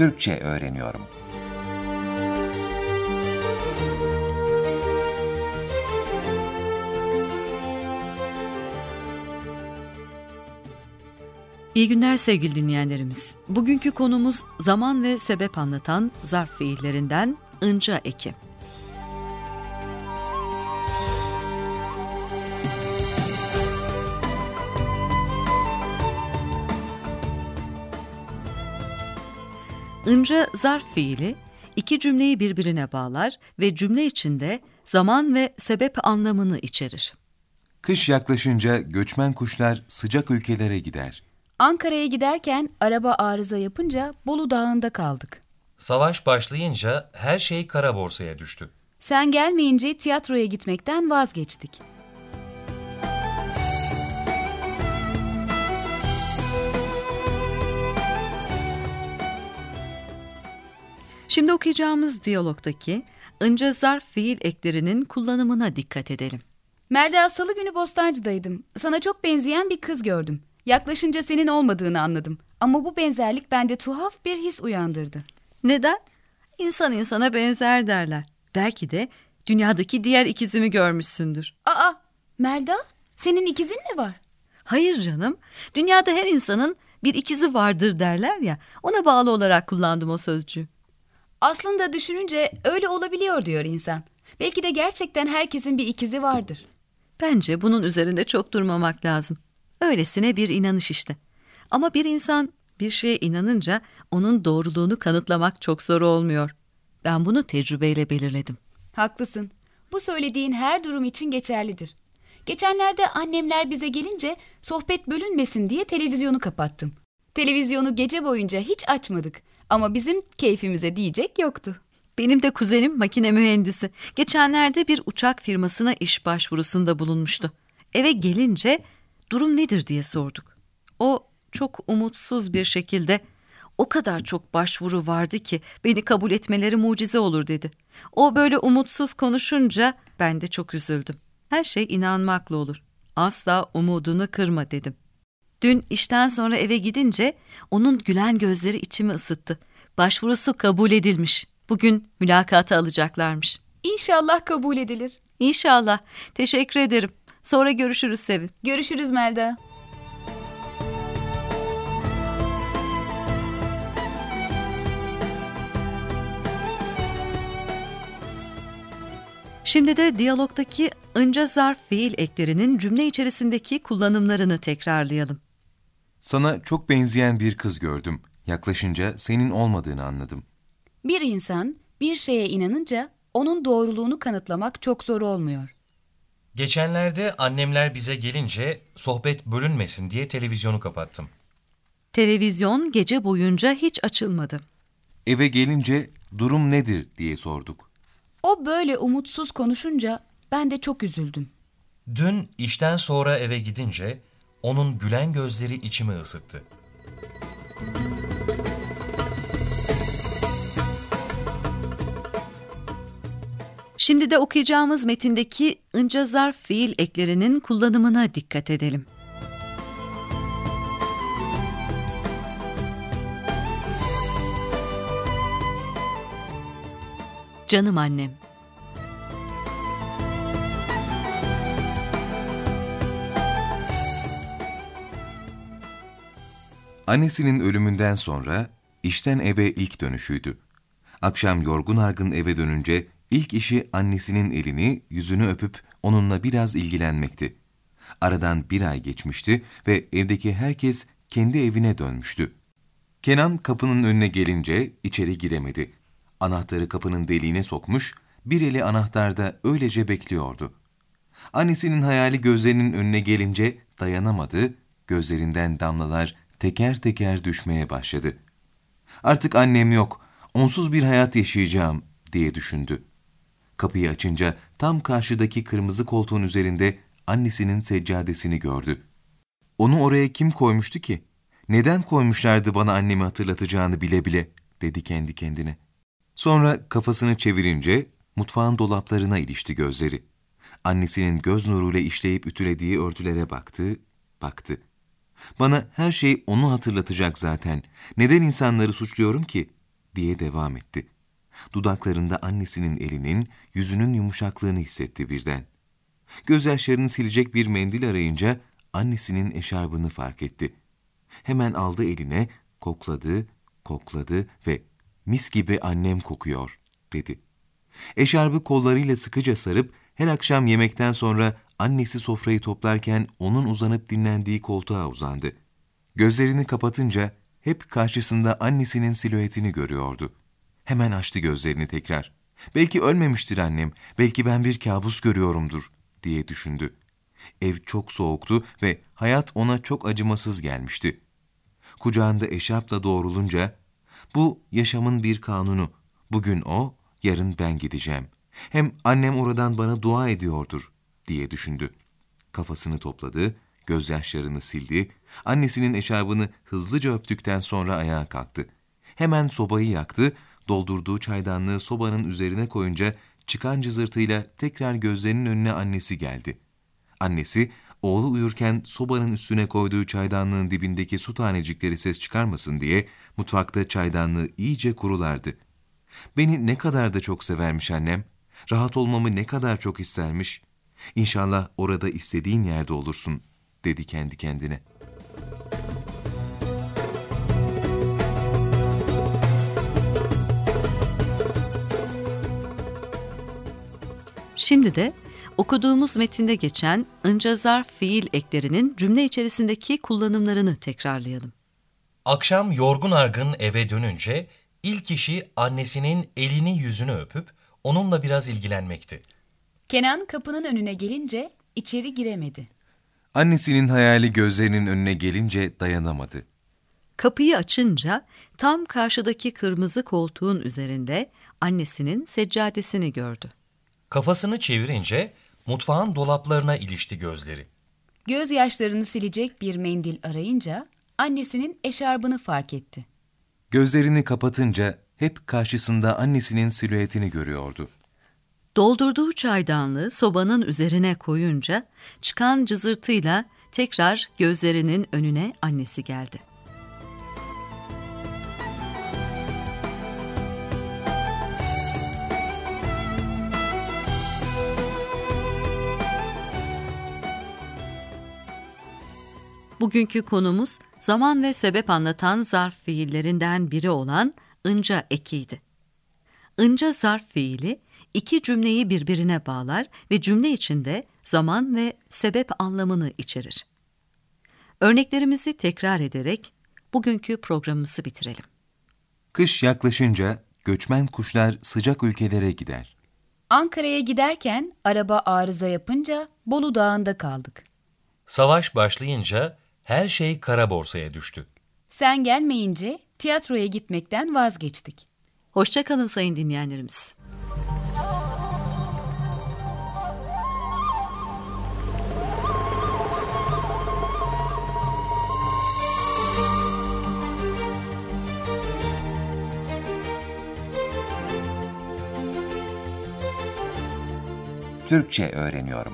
Türkçe öğreniyorum. İyi günler sevgili dinleyenlerimiz. Bugünkü konumuz zaman ve sebep anlatan zarf fiillerinden ınca eki. Ince zarf fiili iki cümleyi birbirine bağlar ve cümle içinde zaman ve sebep anlamını içerir. Kış yaklaşınca göçmen kuşlar sıcak ülkelere gider. Ankara'ya giderken araba arıza yapınca Bolu Dağı'nda kaldık. Savaş başlayınca her şey kara borsaya düştü. Sen gelmeyince tiyatroya gitmekten vazgeçtik. Şimdi okuyacağımız diyalogdaki ınca zarf fiil eklerinin kullanımına dikkat edelim. Melda salı günü Bostancı'daydım. Sana çok benzeyen bir kız gördüm. Yaklaşınca senin olmadığını anladım. Ama bu benzerlik bende tuhaf bir his uyandırdı. Neden? İnsan insana benzer derler. Belki de dünyadaki diğer ikizimi görmüşsündür. Aa, Melda, senin ikizin mi var? Hayır canım. Dünyada her insanın bir ikizi vardır derler ya. Ona bağlı olarak kullandım o sözcüğü. Aslında düşününce öyle olabiliyor diyor insan. Belki de gerçekten herkesin bir ikizi vardır. Bence bunun üzerinde çok durmamak lazım. Öylesine bir inanış işte. Ama bir insan bir şeye inanınca onun doğruluğunu kanıtlamak çok zor olmuyor. Ben bunu tecrübeyle belirledim. Haklısın. Bu söylediğin her durum için geçerlidir. Geçenlerde annemler bize gelince sohbet bölünmesin diye televizyonu kapattım. Televizyonu gece boyunca hiç açmadık ama bizim keyfimize diyecek yoktu. Benim de kuzenim makine mühendisi. Geçenlerde bir uçak firmasına iş başvurusunda bulunmuştu. Eve gelince durum nedir diye sorduk. O çok umutsuz bir şekilde o kadar çok başvuru vardı ki beni kabul etmeleri mucize olur dedi. O böyle umutsuz konuşunca ben de çok üzüldüm. Her şey inanmakla olur. Asla umudunu kırma dedim. Dün işten sonra eve gidince onun gülen gözleri içimi ısıttı. Başvurusu kabul edilmiş. Bugün mülakata alacaklarmış. İnşallah kabul edilir. İnşallah. Teşekkür ederim. Sonra görüşürüz Sevim. Görüşürüz Melda. Şimdi de diyalogdaki önce zarf fiil eklerinin cümle içerisindeki kullanımlarını tekrarlayalım. Sana çok benzeyen bir kız gördüm. Yaklaşınca senin olmadığını anladım. Bir insan bir şeye inanınca onun doğruluğunu kanıtlamak çok zor olmuyor. Geçenlerde annemler bize gelince sohbet bölünmesin diye televizyonu kapattım. Televizyon gece boyunca hiç açılmadı. Eve gelince durum nedir diye sorduk. O böyle umutsuz konuşunca ben de çok üzüldüm. Dün işten sonra eve gidince onun gülen gözleri içimi ısıttı. Şimdi de okuyacağımız metindeki ınca zarf fiil eklerinin kullanımına dikkat edelim. Canım annem. Annesinin ölümünden sonra işten eve ilk dönüşüydü. Akşam yorgun argın eve dönünce ilk işi annesinin elini, yüzünü öpüp onunla biraz ilgilenmekti. Aradan bir ay geçmişti ve evdeki herkes kendi evine dönmüştü. Kenan kapının önüne gelince içeri giremedi. Anahtarı kapının deliğine sokmuş, bir eli anahtarda öylece bekliyordu. Annesinin hayali gözlerinin önüne gelince dayanamadı, gözlerinden damlalar teker teker düşmeye başladı. Artık annem yok, onsuz bir hayat yaşayacağım diye düşündü. Kapıyı açınca tam karşıdaki kırmızı koltuğun üzerinde annesinin seccadesini gördü. Onu oraya kim koymuştu ki? Neden koymuşlardı bana annemi hatırlatacağını bile bile, dedi kendi kendine. Sonra kafasını çevirince mutfağın dolaplarına ilişti gözleri. Annesinin göz nuruyla işleyip ütülediği örtülere baktı, baktı. Bana her şey onu hatırlatacak zaten. Neden insanları suçluyorum ki? diye devam etti. Dudaklarında annesinin elinin, yüzünün yumuşaklığını hissetti birden. Gözyaşlarını silecek bir mendil arayınca annesinin eşarbını fark etti. Hemen aldı eline, kokladı, kokladı ve mis gibi annem kokuyor dedi. Eşarbı kollarıyla sıkıca sarıp her akşam yemekten sonra annesi sofrayı toplarken onun uzanıp dinlendiği koltuğa uzandı. Gözlerini kapatınca hep karşısında annesinin silüetini görüyordu. Hemen açtı gözlerini tekrar. Belki ölmemiştir annem, belki ben bir kabus görüyorumdur diye düşündü. Ev çok soğuktu ve hayat ona çok acımasız gelmişti. Kucağında eşapla doğrulunca, bu yaşamın bir kanunu, bugün o, yarın ben gideceğim. Hem annem oradan bana dua ediyordur diye düşündü. Kafasını topladı, gözyaşlarını sildi, annesinin eşarbını hızlıca öptükten sonra ayağa kalktı. Hemen sobayı yaktı, doldurduğu çaydanlığı sobanın üzerine koyunca çıkan cızırtıyla tekrar gözlerinin önüne annesi geldi. Annesi, oğlu uyurken sobanın üstüne koyduğu çaydanlığın dibindeki su tanecikleri ses çıkarmasın diye mutfakta çaydanlığı iyice kurulardı. Beni ne kadar da çok severmiş annem, rahat olmamı ne kadar çok istermiş. İnşallah orada istediğin yerde olursun, dedi kendi kendine. Şimdi de okuduğumuz metinde geçen ınca zarf fiil eklerinin cümle içerisindeki kullanımlarını tekrarlayalım. Akşam yorgun argın eve dönünce ilk işi annesinin elini yüzünü öpüp onunla biraz ilgilenmekti. Kenan kapının önüne gelince içeri giremedi. Annesinin hayali gözlerinin önüne gelince dayanamadı. Kapıyı açınca tam karşıdaki kırmızı koltuğun üzerinde annesinin seccadesini gördü. Kafasını çevirince mutfağın dolaplarına ilişti gözleri. Gözyaşlarını silecek bir mendil arayınca annesinin eşarbını fark etti. Gözlerini kapatınca hep karşısında annesinin silüetini görüyordu. Doldurduğu çaydanlığı sobanın üzerine koyunca çıkan cızırtıyla tekrar gözlerinin önüne annesi geldi. Bugünkü konumuz zaman ve sebep anlatan zarf fiillerinden biri olan ınca ekiydi. Inca zarf fiili iki cümleyi birbirine bağlar ve cümle içinde zaman ve sebep anlamını içerir. Örneklerimizi tekrar ederek bugünkü programımızı bitirelim. Kış yaklaşınca göçmen kuşlar sıcak ülkelere gider. Ankara'ya giderken araba arıza yapınca Bolu Dağı'nda kaldık. Savaş başlayınca her şey kara borsaya düştü. Sen gelmeyince tiyatroya gitmekten vazgeçtik. Hoşçakalın sayın dinleyenlerimiz. Türkçe öğreniyorum.